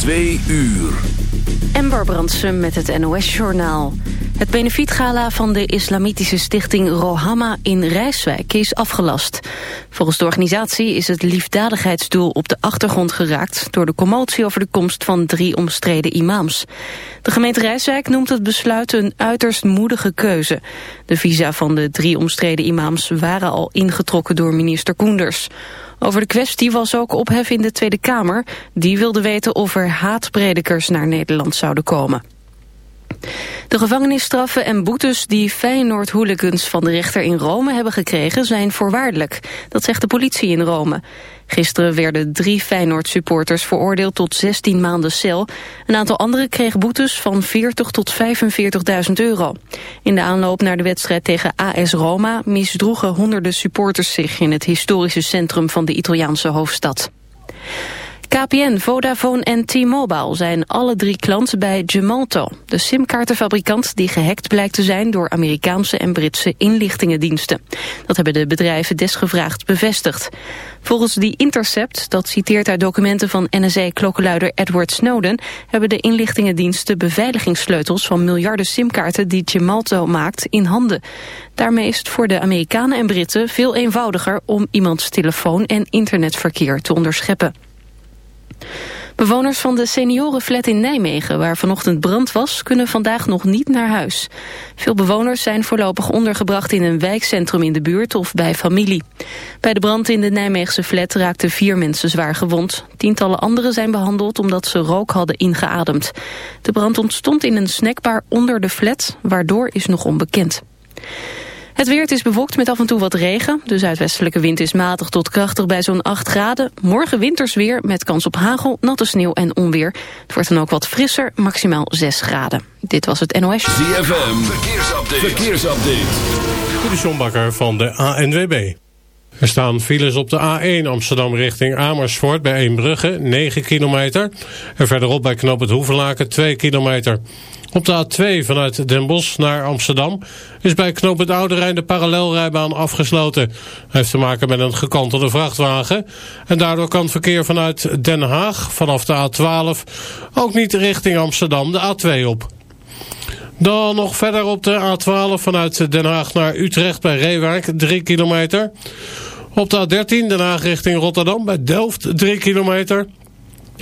Twee uur. Ember Brandsen met het NOS-journaal. Het benefietgala van de islamitische stichting Rohama in Rijswijk is afgelast. Volgens de organisatie is het liefdadigheidsdoel op de achtergrond geraakt... door de commotie over de komst van drie omstreden imams. De gemeente Rijswijk noemt het besluit een uiterst moedige keuze. De visa van de drie omstreden imams waren al ingetrokken door minister Koenders. Over de kwestie was ook ophef in de Tweede Kamer. Die wilde weten of er haatpredikers naar Nederland zouden komen. De gevangenisstraffen en boetes die Feyenoord-hooligans van de rechter in Rome hebben gekregen zijn voorwaardelijk. Dat zegt de politie in Rome. Gisteren werden drie Feyenoord-supporters veroordeeld tot 16 maanden cel. Een aantal anderen kregen boetes van 40 tot 45.000 euro. In de aanloop naar de wedstrijd tegen AS Roma misdroegen honderden supporters zich in het historische centrum van de Italiaanse hoofdstad. KPN, Vodafone en T-Mobile zijn alle drie klanten bij Gemalto, de simkaartenfabrikant die gehackt blijkt te zijn door Amerikaanse en Britse inlichtingendiensten. Dat hebben de bedrijven desgevraagd bevestigd. Volgens die Intercept, dat citeert uit documenten van NSA-klokkenluider Edward Snowden, hebben de inlichtingendiensten beveiligingssleutels van miljarden simkaarten die Gemalto maakt in handen. Daarmee is het voor de Amerikanen en Britten veel eenvoudiger om iemands telefoon en internetverkeer te onderscheppen. Bewoners van de seniorenflat in Nijmegen, waar vanochtend brand was, kunnen vandaag nog niet naar huis. Veel bewoners zijn voorlopig ondergebracht in een wijkcentrum in de buurt of bij familie. Bij de brand in de Nijmeegse flat raakten vier mensen zwaar gewond. Tientallen anderen zijn behandeld omdat ze rook hadden ingeademd. De brand ontstond in een snackbar onder de flat, waardoor is nog onbekend. Het weer is bewolkt met af en toe wat regen. De zuidwestelijke wind is matig tot krachtig bij zo'n 8 graden. Morgen wintersweer met kans op hagel, natte sneeuw en onweer. Het wordt dan ook wat frisser, maximaal 6 graden. Dit was het NOS. ZFM, verkeersupdate. verkeersupdate. De van de ANWB. Er staan files op de A1 Amsterdam richting Amersfoort bij Eembrugge, 9 kilometer. En verderop bij Knoop het Hoevenlaken, 2 kilometer. Op de A2 vanuit Den Bosch naar Amsterdam is bij Knoop het Oude Rijn de parallelrijbaan afgesloten. Hij heeft te maken met een gekantelde vrachtwagen. En daardoor kan verkeer vanuit Den Haag vanaf de A12 ook niet richting Amsterdam de A2 op. Dan nog verder op de A12 vanuit Den Haag naar Utrecht bij Reewijk, 3 kilometer. Op de A13 Den Haag richting Rotterdam bij Delft, 3 kilometer.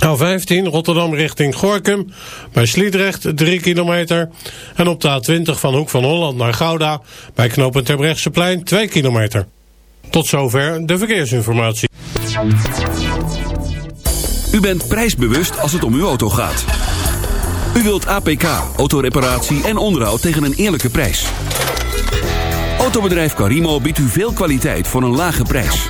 A15 Rotterdam richting Gorkum bij Sliedrecht 3 kilometer. En op de A20 van Hoek van Holland naar Gouda bij knooppunt Terbrechtseplein 2 kilometer. Tot zover de verkeersinformatie. U bent prijsbewust als het om uw auto gaat. U wilt APK, autoreparatie en onderhoud tegen een eerlijke prijs. Autobedrijf Carimo biedt u veel kwaliteit voor een lage prijs.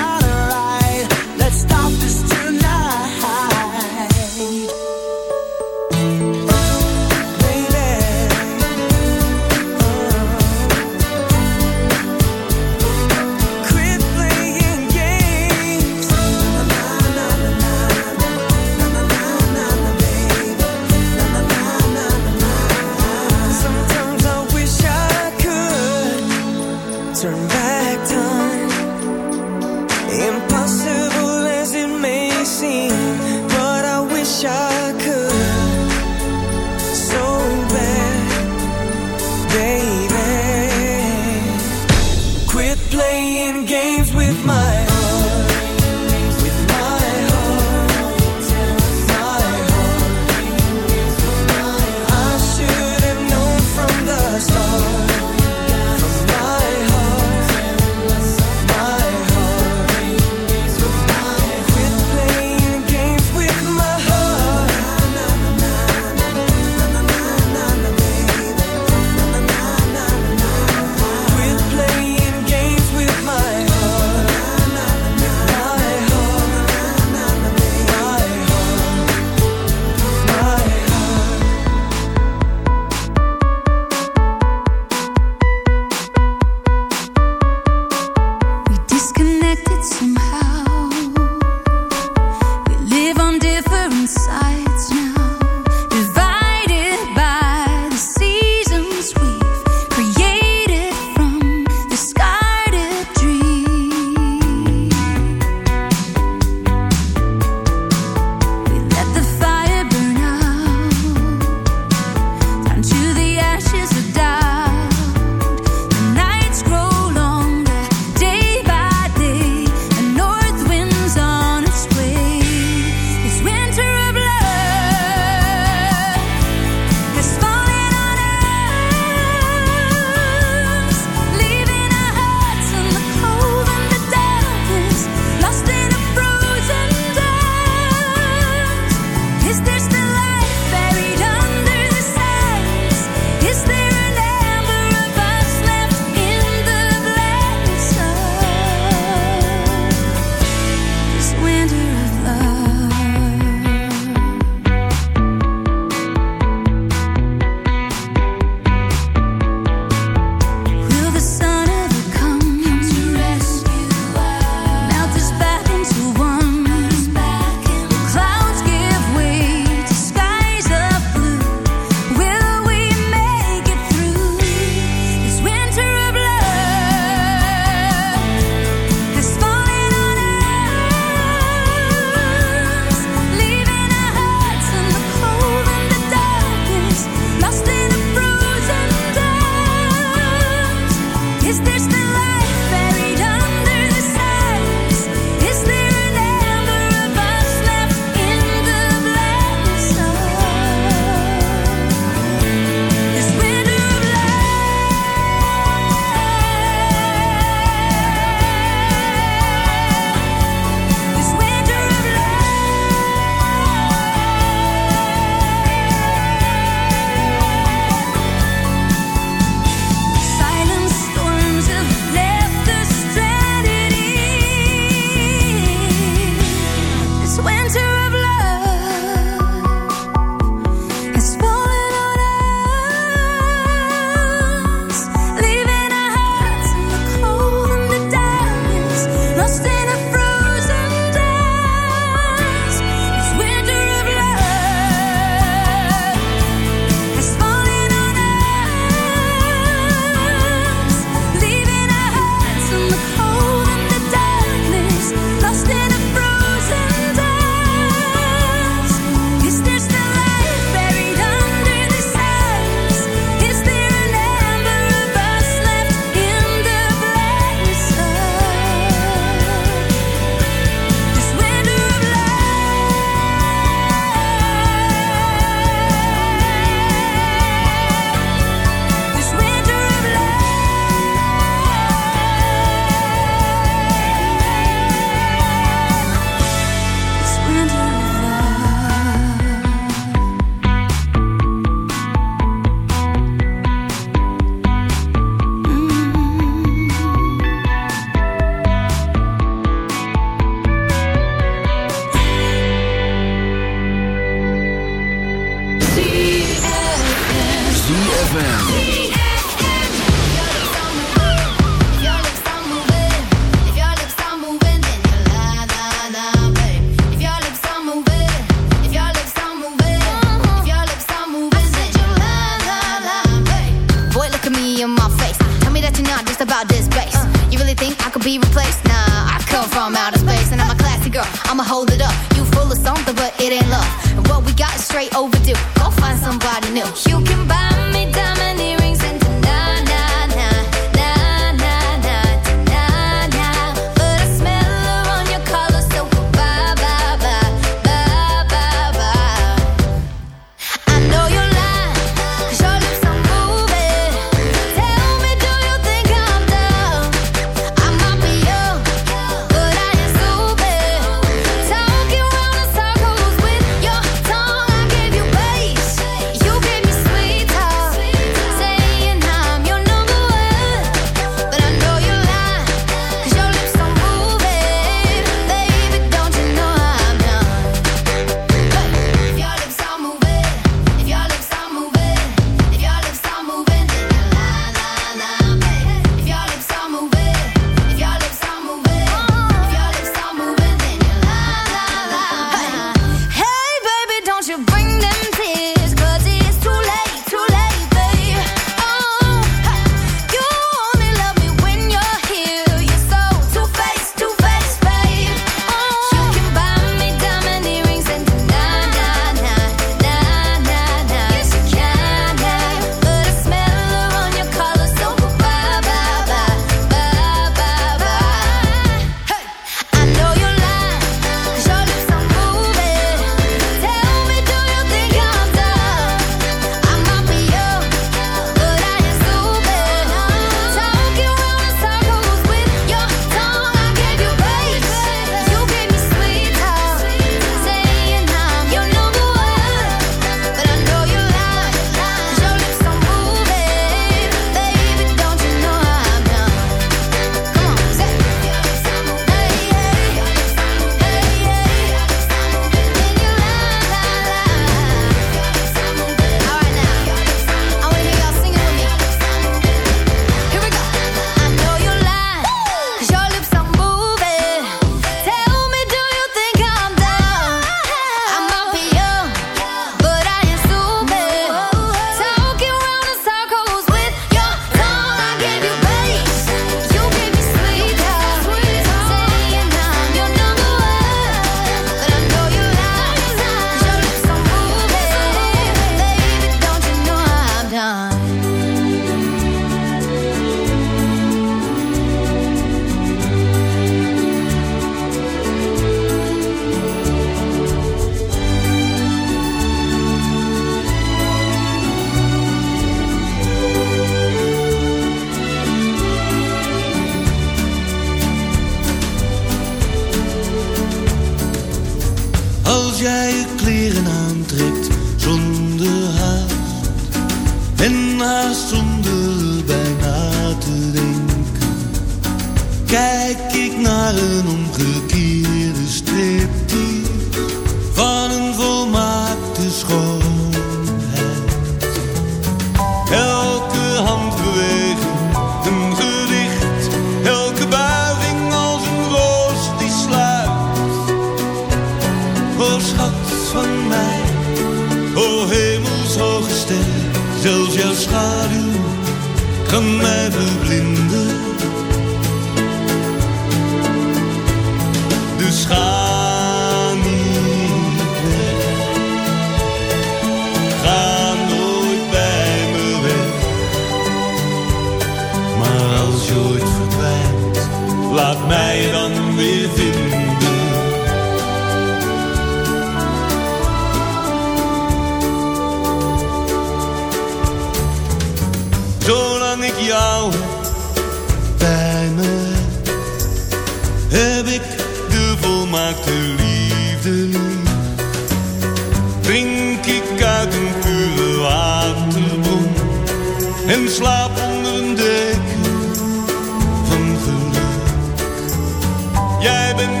Jij bent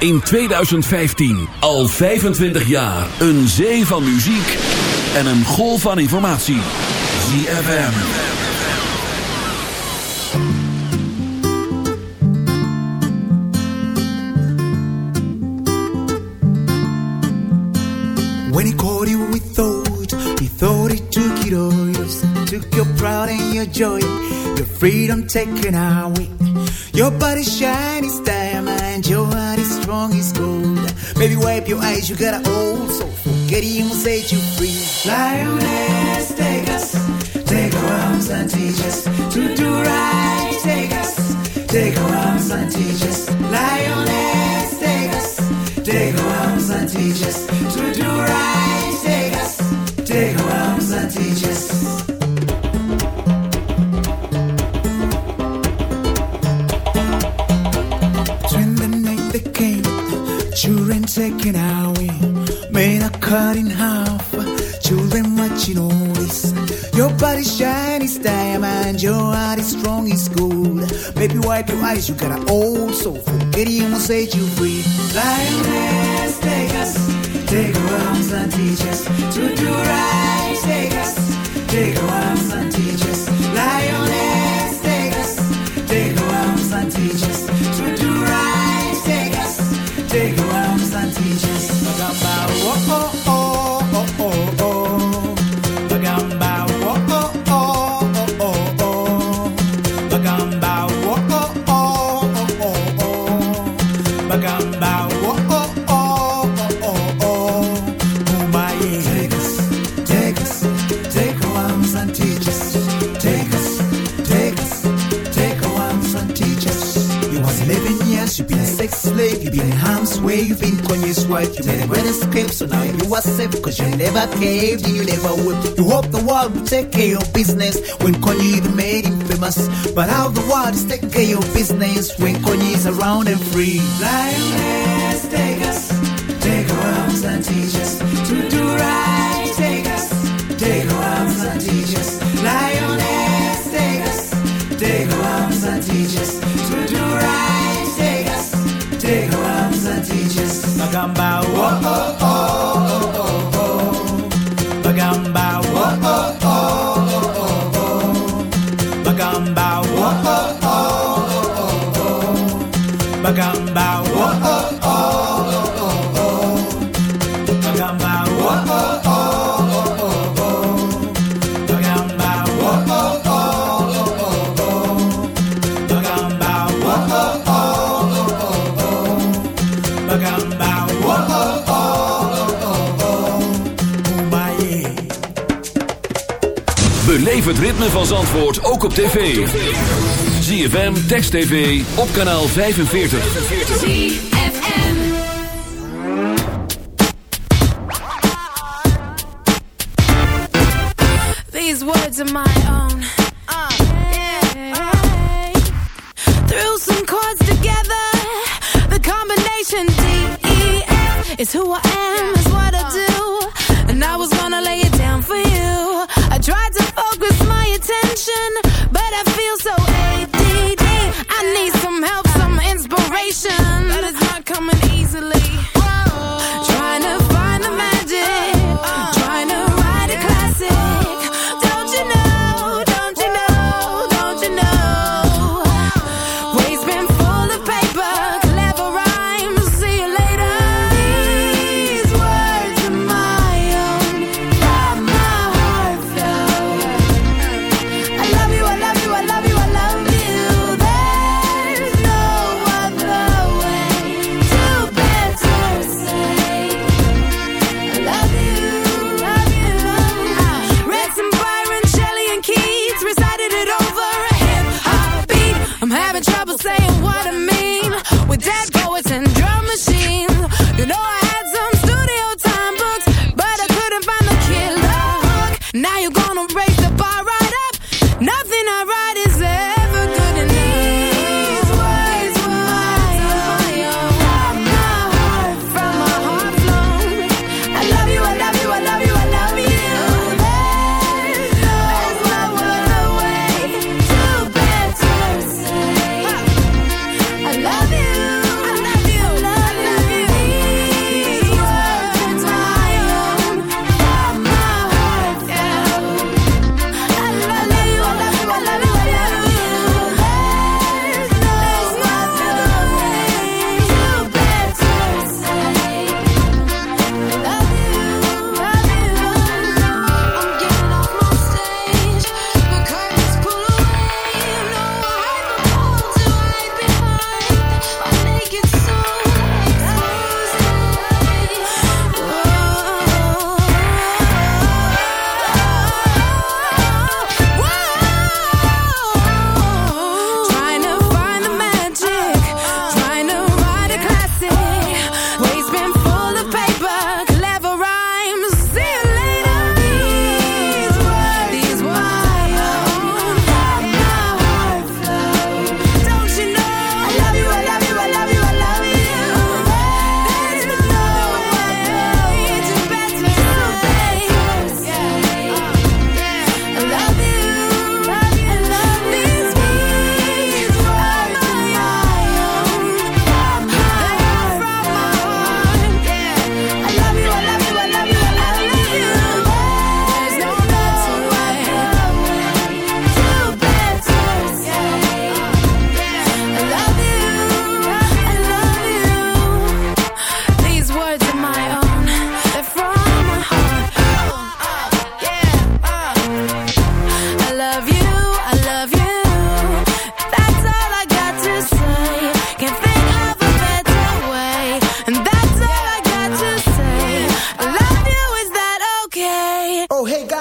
in 2015. Al 25 jaar. Een zee van muziek en een golf van informatie. ZFM. When he called you with thought, he thought he took it all. Yes, took your pride and your joy, your freedom taken away. Your body shiny eyes, you got an old soul. Forget him set you free. Lioness, take us, take our arms and teach us to do right. Take us, take our arms and teach us. Lioness, take us, take our arms and teach us Baby, wipe your eyes, you got an old soul. Him will set you free. Lioness, take us, take our arms and teach us to do right. Take us, take our arms and teach us. Been Kanye's wife, you made a great escape, so now you are safe, cause you never caved and you never would. You hope the world will take care of business when Kanye even made him famous. But how the world is taking care of business when Kanye is around and free. Lioness, take us, take our arms and teach us Bagamba, oh oh oh Beleef het ritme van Zandvoort ook op tv. ZFM, Text TV, op kanaal 45. ZFM. These words are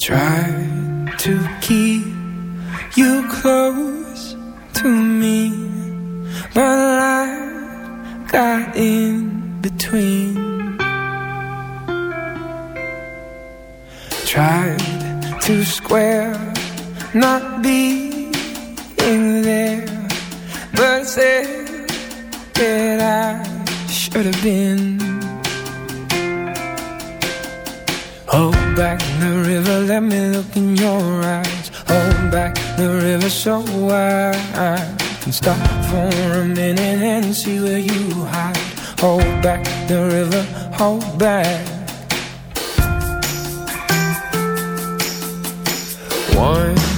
Tried to keep you close to me, but life got in between. Tried to square, not be back the river, let me look in your eyes. Hold back the river so wide. I can stop for a minute and see where you hide. Hold back the river, hold back. One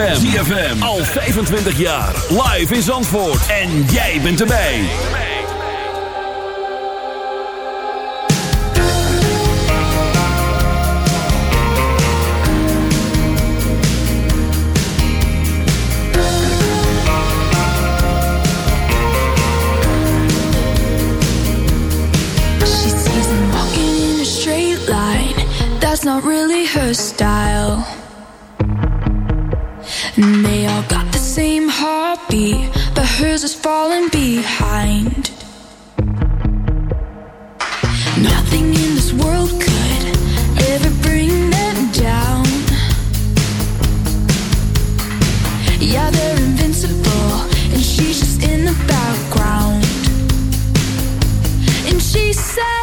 ZFM. ZFM. Al 25 jaar. Live in Zandvoort. En jij bent erbij. She sees him walking in a straight line. That's not really her style. she's just in the background. And she said,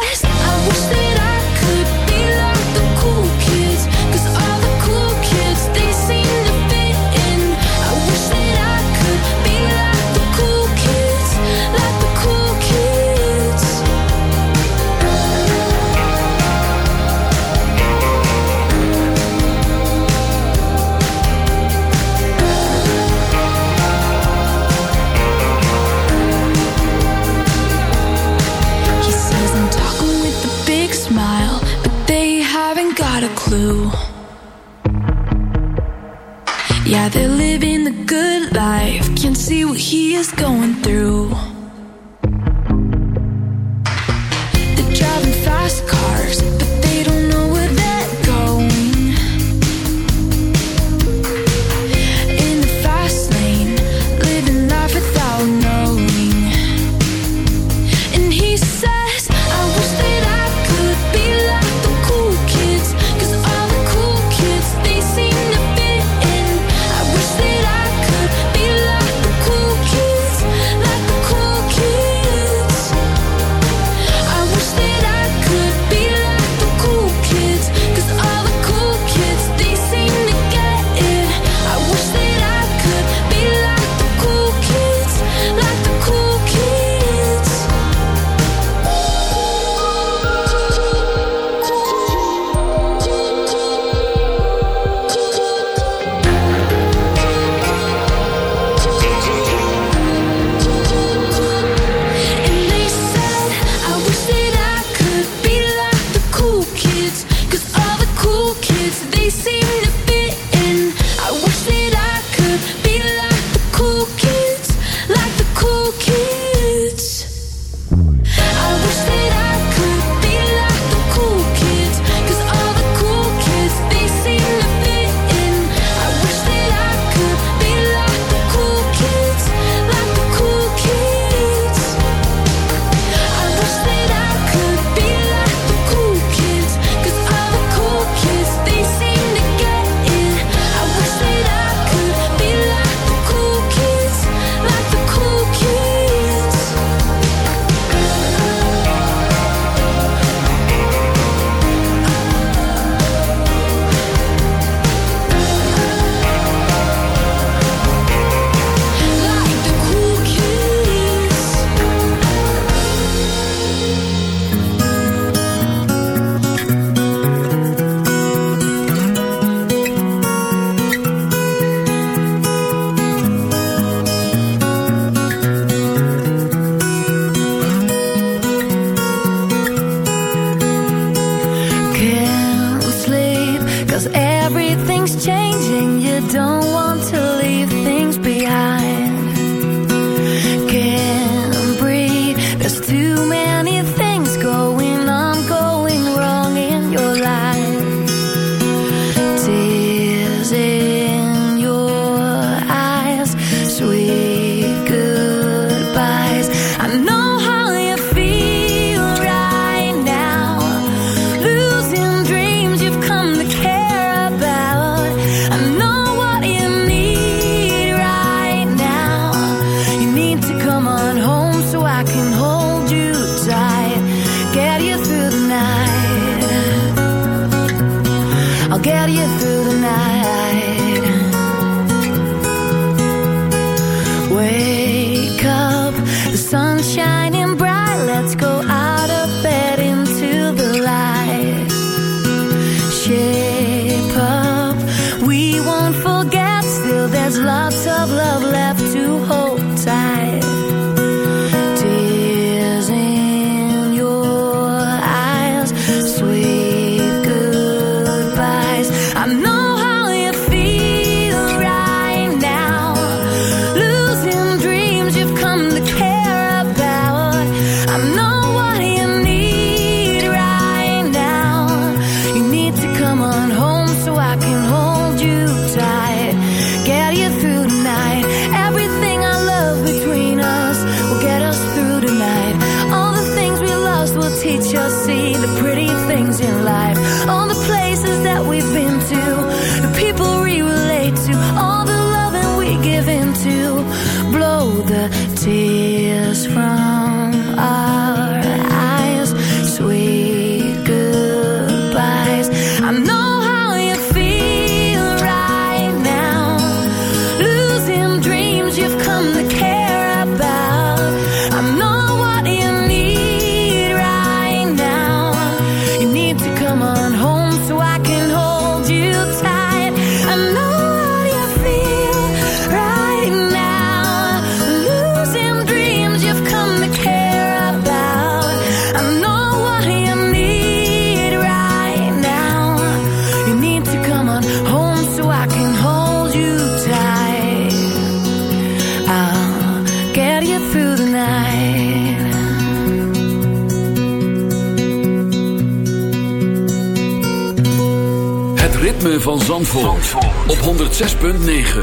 van Zandvoort, op 106.9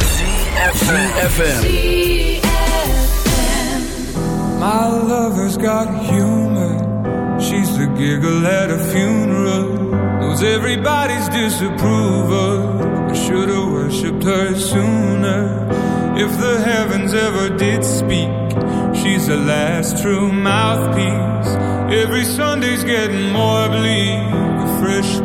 CFFM My lover's got humor. She's the giggle at a funeral. Knows everybody's disapproval. I should've worshipped her sooner. If the heavens ever did speak She's the last true mouthpiece. Every Sunday's getting more bleak. Fresh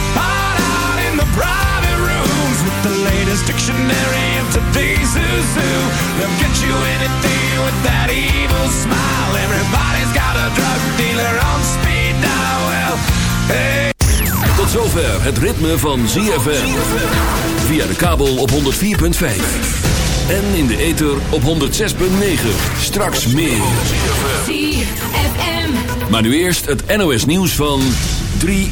private rooms with the latest dictionary of today's who's who. They'll get you anything with that evil smile. Everybody's got a drug dealer on speed dial. Well, hey. Tot zover het ritme van ZFM. Via de kabel op 104.5. En in de ether op 106.9. Straks meer. ZFM. Maar nu eerst het NOS nieuws van 3 uur.